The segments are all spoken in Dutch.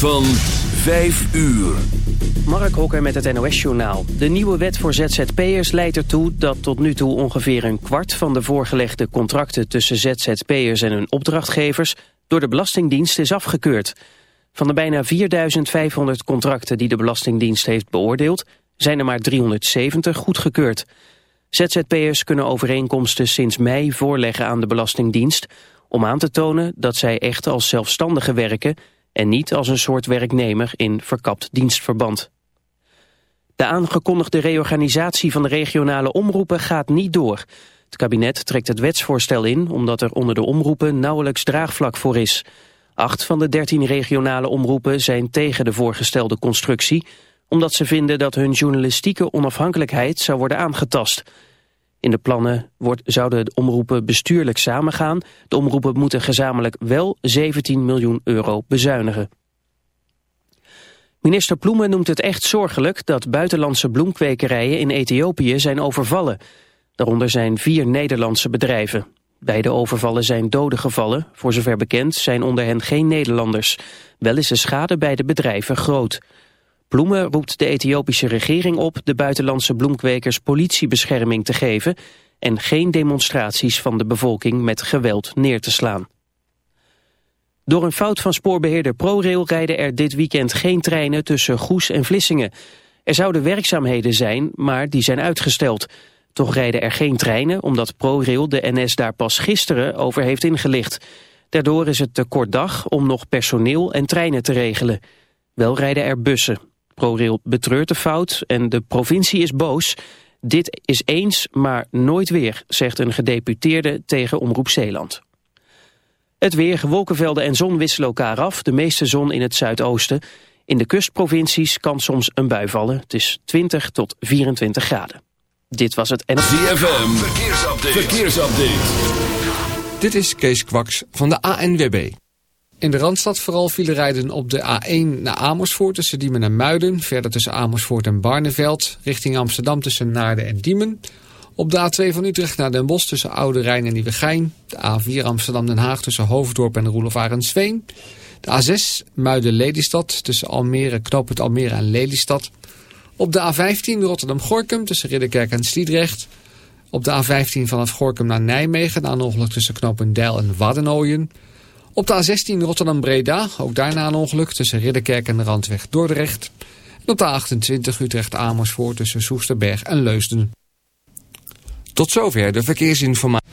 Van 5 uur. Mark Hokker met het NOS-journaal. De nieuwe wet voor ZZP'ers leidt ertoe dat tot nu toe ongeveer een kwart van de voorgelegde contracten tussen ZZP'ers en hun opdrachtgevers door de Belastingdienst is afgekeurd. Van de bijna 4500 contracten die de Belastingdienst heeft beoordeeld zijn er maar 370 goedgekeurd. ZZP'ers kunnen overeenkomsten sinds mei voorleggen aan de Belastingdienst om aan te tonen dat zij echt als zelfstandigen werken en niet als een soort werknemer in verkapt dienstverband. De aangekondigde reorganisatie van de regionale omroepen gaat niet door. Het kabinet trekt het wetsvoorstel in omdat er onder de omroepen nauwelijks draagvlak voor is. Acht van de dertien regionale omroepen zijn tegen de voorgestelde constructie... omdat ze vinden dat hun journalistieke onafhankelijkheid zou worden aangetast... In de plannen wordt, zouden de omroepen bestuurlijk samengaan. De omroepen moeten gezamenlijk wel 17 miljoen euro bezuinigen. Minister Ploemen noemt het echt zorgelijk dat buitenlandse bloemkwekerijen in Ethiopië zijn overvallen. Daaronder zijn vier Nederlandse bedrijven. Beide overvallen zijn doden gevallen. Voor zover bekend zijn onder hen geen Nederlanders. Wel is de schade bij de bedrijven groot. Bloemen roept de Ethiopische regering op de buitenlandse bloemkwekers politiebescherming te geven en geen demonstraties van de bevolking met geweld neer te slaan. Door een fout van spoorbeheerder ProRail rijden er dit weekend geen treinen tussen Goes en Vlissingen. Er zouden werkzaamheden zijn, maar die zijn uitgesteld. Toch rijden er geen treinen omdat ProRail de NS daar pas gisteren over heeft ingelicht. Daardoor is het te kort dag om nog personeel en treinen te regelen. Wel rijden er bussen. ProRail betreurt de fout en de provincie is boos. Dit is eens, maar nooit weer, zegt een gedeputeerde tegen Omroep Zeeland. Het weer, wolkenvelden en zon wisselen elkaar af. De meeste zon in het zuidoosten. In de kustprovincies kan soms een bui vallen. Het is 20 tot 24 graden. Dit was het en... ZFM, verkeersupdate. verkeersupdate. Dit is Kees Kwaks van de ANWB. In de Randstad vooral vielen rijden op de A1 naar Amersfoort tussen Diemen en Muiden. Verder tussen Amersfoort en Barneveld. Richting Amsterdam tussen Naarden en Diemen. Op de A2 van Utrecht naar Den Bosch tussen Oude Rijn en Nieuwegein. De A4 Amsterdam-Den Haag tussen Hoofddorp en Roelof Arendsveen. De A6 Muiden-Lelystad tussen Almere, knooppunt Almere en Lelystad. Op de A15 Rotterdam-Gorkum tussen Ridderkerk en Sliedrecht. Op de A15 vanaf Gorkum naar Nijmegen na een ongeluk tussen knooppunt Deil en Waddenooien. Op de A16 Rotterdam-Breda, ook daarna een ongeluk tussen Ridderkerk en de Randweg Dordrecht. En op de A28 Utrecht-Amersfoort tussen Soesterberg en Leusden. Tot zover de verkeersinformatie.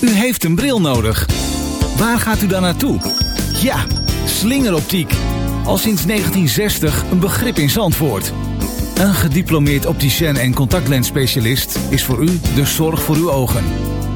U heeft een bril nodig. Waar gaat u dan naartoe? Ja, slingeroptiek. Al sinds 1960 een begrip in Zandvoort. Een gediplomeerd opticien en contactlensspecialist is voor u de zorg voor uw ogen.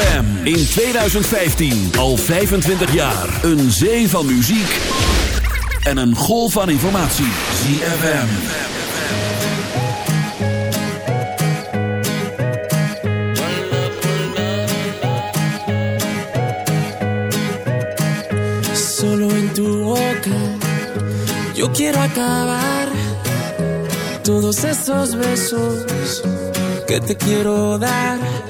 ZFM in 2015 al 25 jaar. Een zee van muziek en een golf van informatie. ZFM. Solo en tu boca yo quiero acabar todos esos besos que te quiero dar.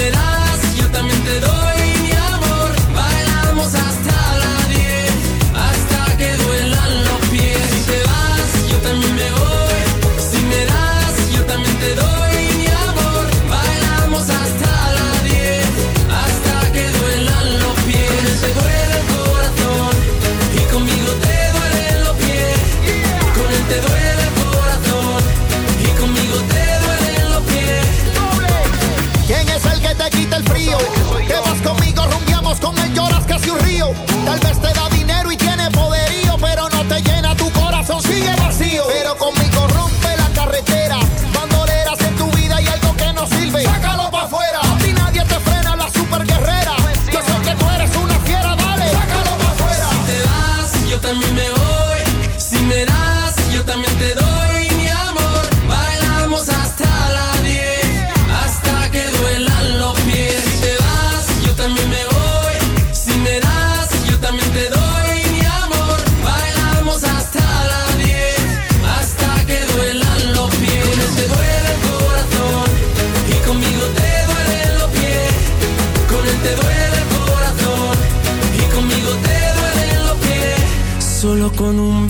that I hacia Rio,